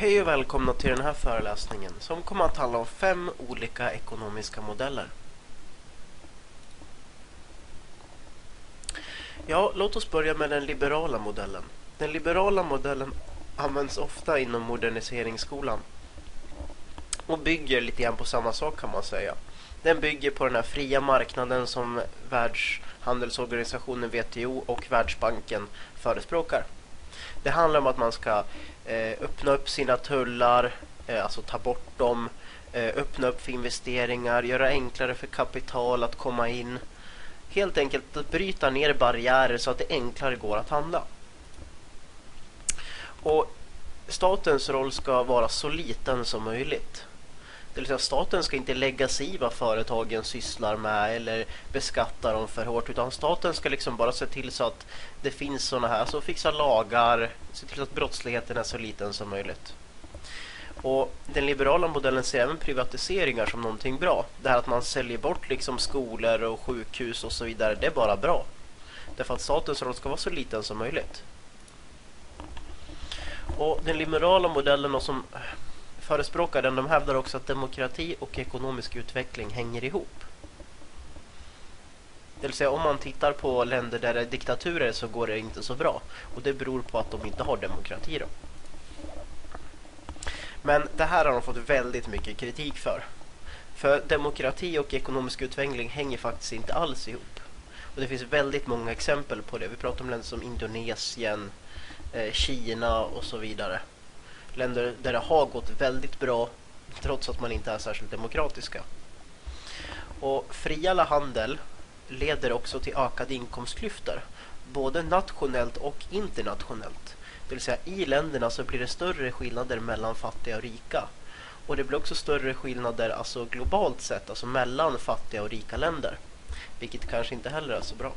Hej och välkomna till den här föreläsningen som kommer att handla om fem olika ekonomiska modeller. Ja, låt oss börja med den liberala modellen. Den liberala modellen används ofta inom moderniseringsskolan och bygger lite grann på samma sak kan man säga. Den bygger på den här fria marknaden som Världshandelsorganisationen WTO och Världsbanken förespråkar. Det handlar om att man ska eh, öppna upp sina tullar, eh, alltså ta bort dem, eh, öppna upp för investeringar, göra enklare för kapital att komma in. Helt enkelt att bryta ner barriärer så att det enklare går att handla. Och statens roll ska vara så liten som möjligt. Det vill säga staten ska inte lägga sig i vad företagen sysslar med eller beskatta dem för hårt utan staten ska liksom bara se till så att det finns sådana här, alltså fixa lagar, se till att brottsligheten är så liten som möjligt. Och den liberala modellen ser även privatiseringar som någonting bra. Det här att man säljer bort liksom skolor och sjukhus och så vidare, det är bara bra. Därför att statens roll ska vara så liten som möjligt. Och den liberala modellen och som förespråkar den, de hävdar också att demokrati och ekonomisk utveckling hänger ihop. Det vill säga om man tittar på länder där det är diktaturer så går det inte så bra. Och det beror på att de inte har demokrati då. Men det här har de fått väldigt mycket kritik för. För demokrati och ekonomisk utveckling hänger faktiskt inte alls ihop. Och det finns väldigt många exempel på det. Vi pratar om länder som Indonesien, eh, Kina och så vidare. Länder där det har gått väldigt bra trots att man inte är särskilt demokratiska. Och friare handel leder också till ökade inkomstklyftor, både nationellt och internationellt. Det vill säga i länderna så blir det större skillnader mellan fattiga och rika. Och det blir också större skillnader alltså globalt sett, alltså mellan fattiga och rika länder. Vilket kanske inte heller är så bra.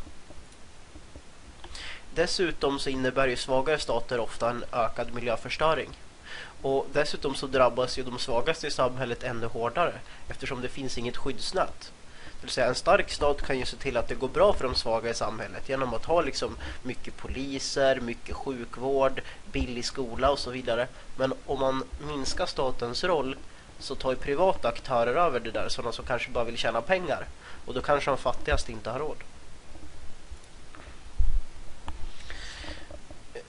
Dessutom så innebär ju svagare stater ofta en ökad miljöförstöring. Och dessutom så drabbas ju de svagaste i samhället ännu hårdare eftersom det finns inget skyddsnät. Det vill säga en stark stat kan ju se till att det går bra för de svaga i samhället genom att ha liksom mycket poliser, mycket sjukvård, billig skola och så vidare. Men om man minskar statens roll så tar ju privata aktörer över det där, sådana som kanske bara vill tjäna pengar. Och då kanske de fattigaste inte har råd.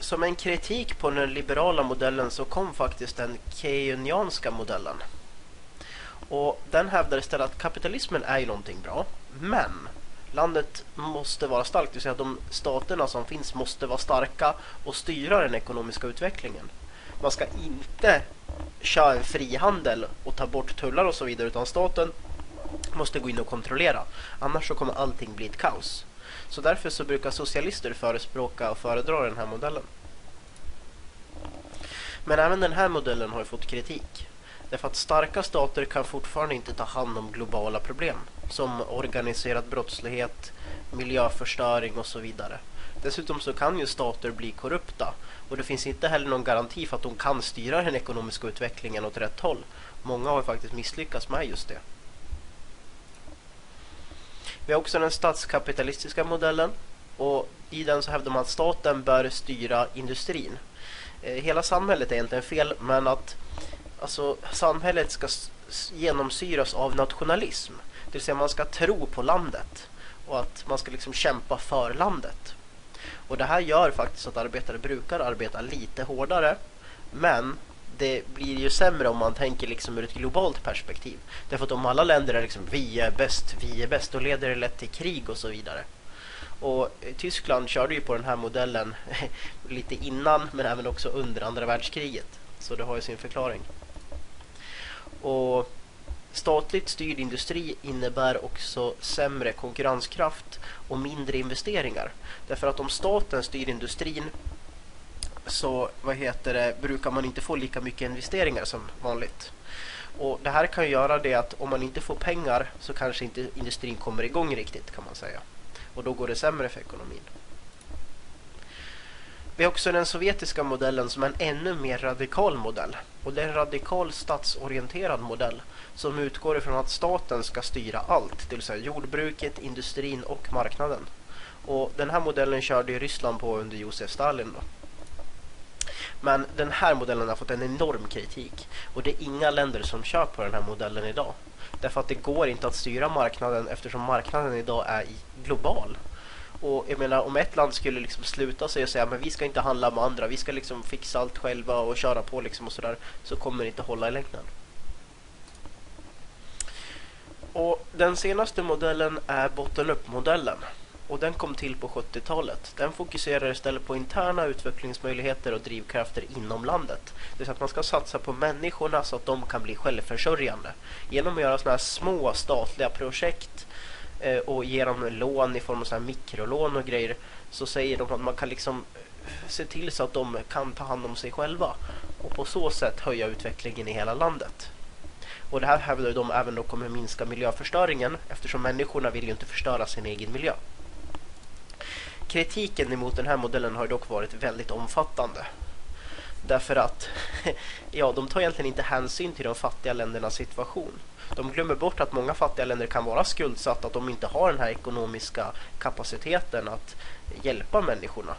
Som en kritik på den liberala modellen så kom faktiskt den keynesianska modellen. Och den hävdar istället att kapitalismen är ju någonting bra, men landet måste vara starkt, det vill säga att de staterna som finns måste vara starka och styra den ekonomiska utvecklingen. Man ska inte köra en frihandel och ta bort tullar och så vidare, utan staten måste gå in och kontrollera. Annars så kommer allting bli ett kaos. Så därför så brukar socialister förespråka och föredra den här modellen. Men även den här modellen har fått kritik. Därför att starka stater kan fortfarande inte ta hand om globala problem som organiserad brottslighet, miljöförstöring och så vidare. Dessutom så kan ju stater bli korrupta och det finns inte heller någon garanti för att de kan styra den ekonomiska utvecklingen åt rätt håll. Många har faktiskt misslyckats med just det. Vi har också den statskapitalistiska modellen och i den så hävdar man att staten bör styra industrin. Eh, hela samhället är egentligen fel men att alltså, samhället ska genomsyras av nationalism. Det vill säga man ska tro på landet och att man ska liksom kämpa för landet. Och det här gör faktiskt att arbetare brukar arbeta lite hårdare men det blir ju sämre om man tänker liksom ur ett globalt perspektiv. Därför att om alla länder är liksom vi är bäst, vi är bäst, då leder det lätt till krig och så vidare. Och eh, Tyskland körde ju på den här modellen lite innan men även också under andra världskriget. Så det har ju sin förklaring. Och statligt styrd industri innebär också sämre konkurrenskraft och mindre investeringar. Därför att om staten styr industrin så vad heter det, brukar man inte få lika mycket investeringar som vanligt. Och det här kan göra det att om man inte får pengar så kanske inte industrin kommer igång riktigt kan man säga. Och då går det sämre för ekonomin. Vi har också den sovjetiska modellen som är en ännu mer radikal modell. Och det är en radikal statsorienterad modell som utgår ifrån att staten ska styra allt, det vill säga jordbruket, industrin och marknaden. Och den här modellen körde Ryssland på under Josef Stalin. Då. Men den här modellen har fått en enorm kritik och det är inga länder som kör på den här modellen idag. Därför att det går inte att styra marknaden eftersom marknaden idag är global. Och jag menar om ett land skulle liksom sluta sig och säga men vi ska inte handla med andra, vi ska liksom fixa allt själva och köra på liksom och sådär så kommer det inte hålla i längden. Och den senaste modellen är bottom-up-modellen och den kom till på 70-talet. Den fokuserar istället på interna utvecklingsmöjligheter och drivkrafter inom landet. Det vill säga att man ska satsa på människorna så att de kan bli självförsörjande. Genom att göra sådana här små statliga projekt eh, och ge dem lån i form av sådana mikrolån och grejer så säger de att man kan liksom eh, se till så att de kan ta hand om sig själva och på så sätt höja utvecklingen i hela landet. Och det här hävdar de även då kommer minska miljöförstöringen eftersom människorna vill ju inte förstöra sin egen miljö. Kritiken emot den här modellen har dock varit väldigt omfattande. Därför att ja, de tar egentligen inte hänsyn till de fattiga ländernas situation. De glömmer bort att många fattiga länder kan vara skuldsatta, att de inte har den här ekonomiska kapaciteten att hjälpa människorna.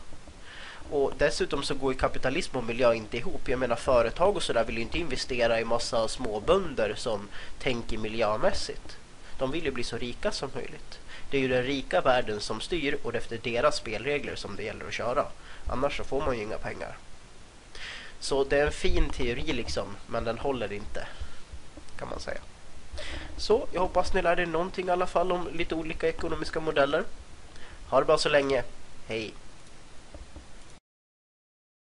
Och dessutom så går ju kapitalism och miljö inte ihop. Jag menar företag och sådär vill ju inte investera i massa småbönder som tänker miljömässigt. De vill ju bli så rika som möjligt. Det är ju den rika världen som styr och det är efter deras spelregler som det gäller att köra. Annars så får man ju inga pengar. Så det är en fin teori liksom, men den håller inte. Kan man säga. Så jag hoppas ni lärde er någonting i alla fall om lite olika ekonomiska modeller. Ha det bra så länge. Hej!